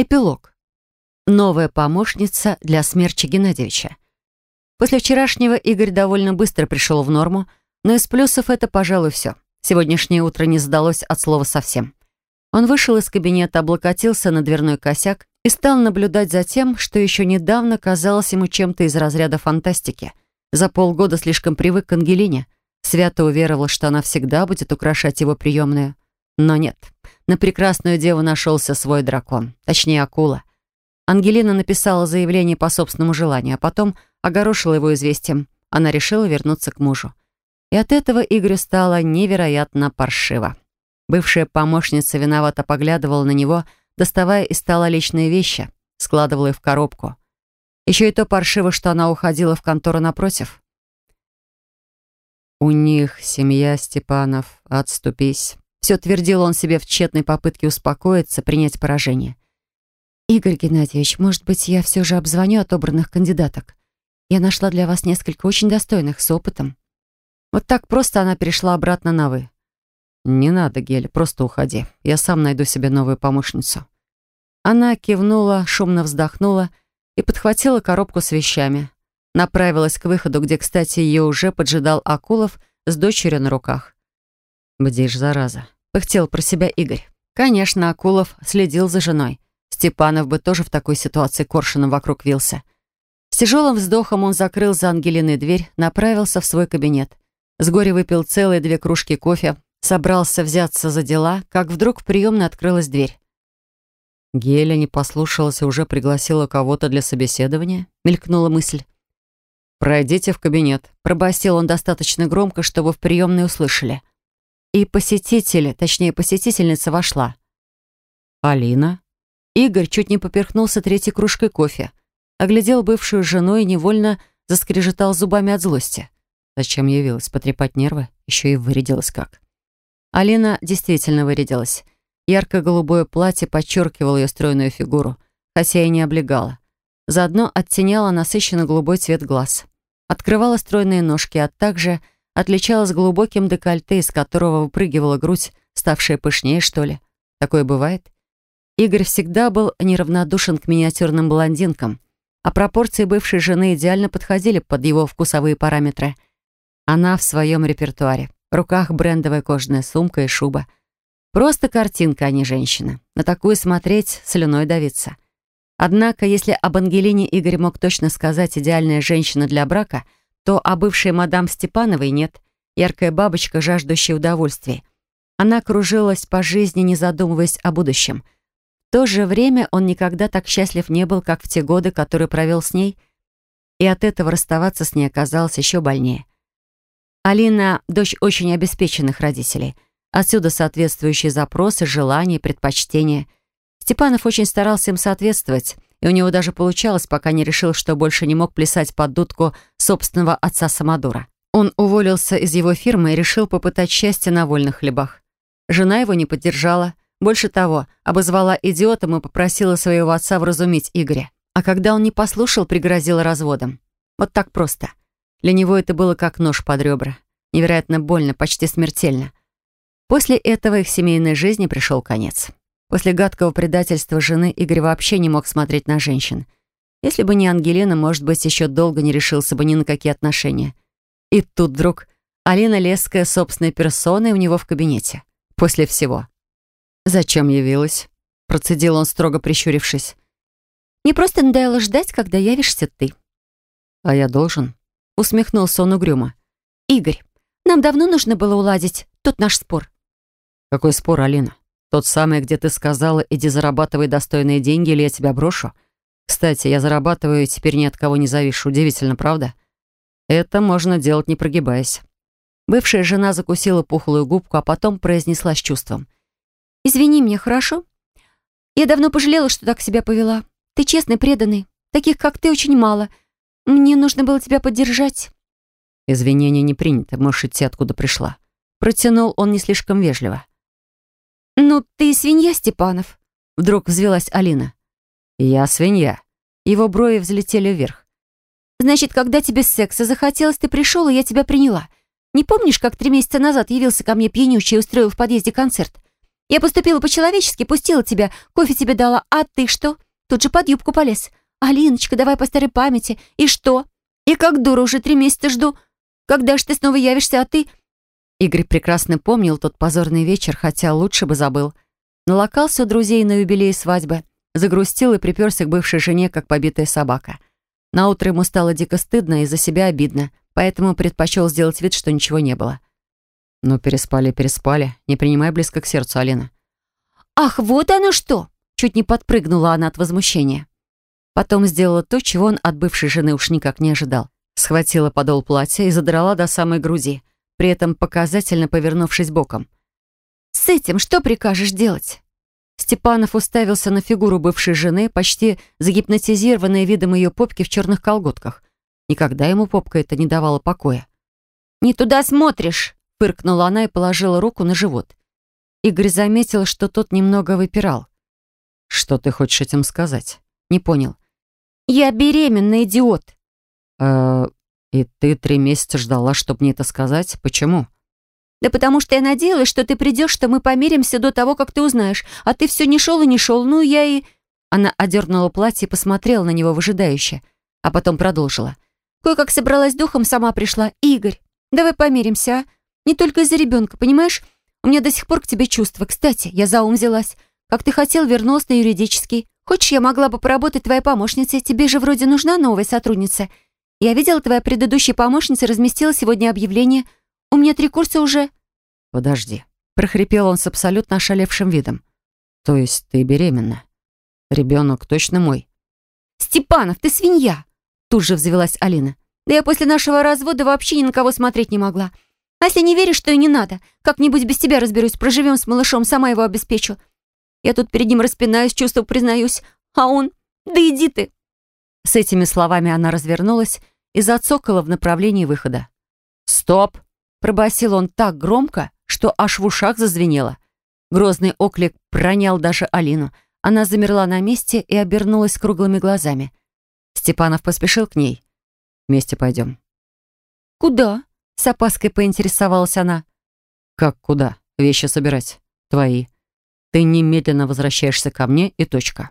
Эпилог. Новая помощница для Смерча Геннадьевича. После вчерашнего Игорь довольно быстро пришел в норму, но из плюсов это, пожалуй, все. Сегодняшнее утро не сдалось от слова совсем. Он вышел из кабинета, облокотился на дверной косяк и стал наблюдать за тем, что еще недавно казалось ему чем-то из разряда фантастики. За полгода слишком привык к Ангелине. Свято уверовал, что она всегда будет украшать его приемную. Но нет. На прекрасную деву нашелся свой дракон. Точнее, акула. Ангелина написала заявление по собственному желанию, а потом огорошила его известием. Она решила вернуться к мужу. И от этого Игорю стало невероятно паршиво. Бывшая помощница виновато поглядывала на него, доставая из стола личные вещи, складывала их в коробку. Еще и то паршиво, что она уходила в контору напротив. «У них семья, Степанов, отступись». Все твердил он себе в тщетной попытке успокоиться, принять поражение. «Игорь Геннадьевич, может быть, я все же обзвоню отобранных кандидаток? Я нашла для вас несколько очень достойных, с опытом». Вот так просто она перешла обратно на «вы». «Не надо, Гель, просто уходи. Я сам найду себе новую помощницу». Она кивнула, шумно вздохнула и подхватила коробку с вещами. Направилась к выходу, где, кстати, ее уже поджидал Акулов с дочерью на руках. «Бдишь, зараза», — пыхтел про себя Игорь. Конечно, Акулов следил за женой. Степанов бы тоже в такой ситуации коршуном вокруг вился. С тяжелым вздохом он закрыл за Ангелиной дверь, направился в свой кабинет. С горя выпил целые две кружки кофе, собрался взяться за дела, как вдруг в приемной открылась дверь. Геля не послушалась и уже пригласила кого-то для собеседования, мелькнула мысль. «Пройдите в кабинет», — пробасил он достаточно громко, чтобы в приемной услышали. И посетители, точнее, посетительница вошла. «Алина?» Игорь чуть не поперхнулся третьей кружкой кофе, оглядел бывшую жену и невольно заскрежетал зубами от злости. Зачем явилась? Потрепать нервы? Еще и вырядилась как. Алина действительно вырядилась. Ярко-голубое платье подчеркивало ее стройную фигуру, хотя и не облегало. Заодно оттеняло насыщенно голубой цвет глаз. Открывала стройные ножки, а также отличалась глубоким декольте, из которого выпрыгивала грудь, ставшая пышнее, что ли. Такое бывает? Игорь всегда был неравнодушен к миниатюрным блондинкам, а пропорции бывшей жены идеально подходили под его вкусовые параметры. Она в своем репертуаре. В руках брендовая кожаная сумка и шуба. Просто картинка, а не женщина. На такую смотреть, слюной давиться. Однако, если об Ангелине Игорь мог точно сказать «идеальная женщина для брака», то о бывшей мадам Степановой нет. Яркая бабочка, жаждущая удовольствий. Она кружилась по жизни, не задумываясь о будущем. В то же время он никогда так счастлив не был, как в те годы, которые провел с ней, и от этого расставаться с ней оказалось еще больнее. Алина — дочь очень обеспеченных родителей. Отсюда соответствующие запросы, желания, предпочтения. Степанов очень старался им соответствовать, и у него даже получалось, пока не решил, что больше не мог плясать под дудку собственного отца Самодура. Он уволился из его фирмы и решил попытать счастье на вольных хлебах. Жена его не поддержала. Больше того, обозвала идиотом и попросила своего отца вразумить Игоря. А когда он не послушал, пригрозила разводом. Вот так просто. Для него это было как нож под ребра. Невероятно больно, почти смертельно. После этого их семейной жизни пришел конец. После гадкого предательства жены Игорь вообще не мог смотреть на женщин. Если бы не Ангелина, может быть, еще долго не решился бы ни на какие отношения. И тут вдруг Алина Леская собственной персоной у него в кабинете. После всего. «Зачем явилась?» Процедил он, строго прищурившись. «Не просто надоело ждать, когда явишься ты». «А я должен?» Усмехнулся он угрюмо. «Игорь, нам давно нужно было уладить тот наш спор». «Какой спор, Алина? Тот самый, где ты сказала, иди зарабатывай достойные деньги, или я тебя брошу? Кстати, я зарабатываю и теперь ни от кого не завишу. Удивительно, правда? Это можно делать, не прогибаясь». Бывшая жена закусила пухлую губку, а потом произнесла с чувством. «Извини меня, хорошо? Я давно пожалела, что так себя повела. Ты честный, преданный. Таких, как ты, очень мало. Мне нужно было тебя поддержать». «Извинения не приняты, можешь идти, откуда пришла». Протянул он не слишком вежливо. «Ну, ты свинья, Степанов», — вдруг взвелась Алина. «Я свинья». Его брови взлетели вверх. «Значит, когда тебе секса захотелось, ты пришел, и я тебя приняла. Не помнишь, как три месяца назад явился ко мне пьянючий и устроил в подъезде концерт? Я поступила по-человечески, пустила тебя, кофе тебе дала, а ты что? Тут же под юбку полез. Алиночка, давай по старой памяти. И что? И как дура уже три месяца жду. Когда ж ты снова явишься, а ты...» Игорь прекрасно помнил тот позорный вечер, хотя лучше бы забыл. Налокался у друзей на юбилей свадьбы, загрустил и приперся к бывшей жене, как побитая собака. Наутро ему стало дико стыдно и за себя обидно, поэтому предпочел сделать вид, что ничего не было. «Ну, переспали, переспали. Не принимай близко к сердцу, Алина». «Ах, вот оно что!» Чуть не подпрыгнула она от возмущения. Потом сделала то, чего он от бывшей жены уж никак не ожидал. Схватила подол платья и задрала до самой груди, при этом показательно повернувшись боком. «С этим что прикажешь делать?» Степанов уставился на фигуру бывшей жены, почти загипнотизированной видом ее попки в черных колготках. Никогда ему попка это не давала покоя. «Не туда смотришь!» — фыркнула она и положила руку на живот. Игорь заметил, что тот немного выпирал. «Что ты хочешь этим сказать?» «Не понял». «Я беременна, идиот!» «Э, и ты три месяца ждала, чтобы мне это сказать? Почему?» «Да потому что я надеялась, что ты придешь, что мы помиримся до того, как ты узнаешь. А ты все не шел и не шел. Ну, я и...» Она одернула платье и посмотрела на него выжидающе, а потом продолжила. «Кое-как собралась духом, сама пришла. Игорь, давай помиримся, а? Не только из-за ребенка, понимаешь? У меня до сих пор к тебе чувства. Кстати, я за ум взялась. Как ты хотел, вернулась на юридический. Хочешь, я могла бы поработать твоей помощницей? Тебе же вроде нужна новая сотрудница. Я видела, твоя предыдущая помощница разместила сегодня объявление — у меня три курса уже...» «Подожди», — прохрипел он с абсолютно ошалевшим видом. «То есть ты беременна? Ребенок точно мой?» «Степанов, ты свинья!» Тут же взвелась Алина. «Да я после нашего развода вообще ни на кого смотреть не могла. А если не веришь, то и не надо. Как-нибудь без тебя разберусь, проживем с малышом, сама его обеспечу. Я тут перед ним распинаюсь, чувства признаюсь. А он... Да иди ты!» С этими словами она развернулась и зацокала в направлении выхода. «Стоп!» Пробасил он так громко, что аж в ушах зазвенело. Грозный оклик пронял даже Алину. Она замерла на месте и обернулась круглыми глазами. Степанов поспешил к ней. «Вместе пойдем». «Куда?» — с опаской поинтересовалась она. «Как куда? Вещи собирать. Твои. Ты немедленно возвращаешься ко мне и точка».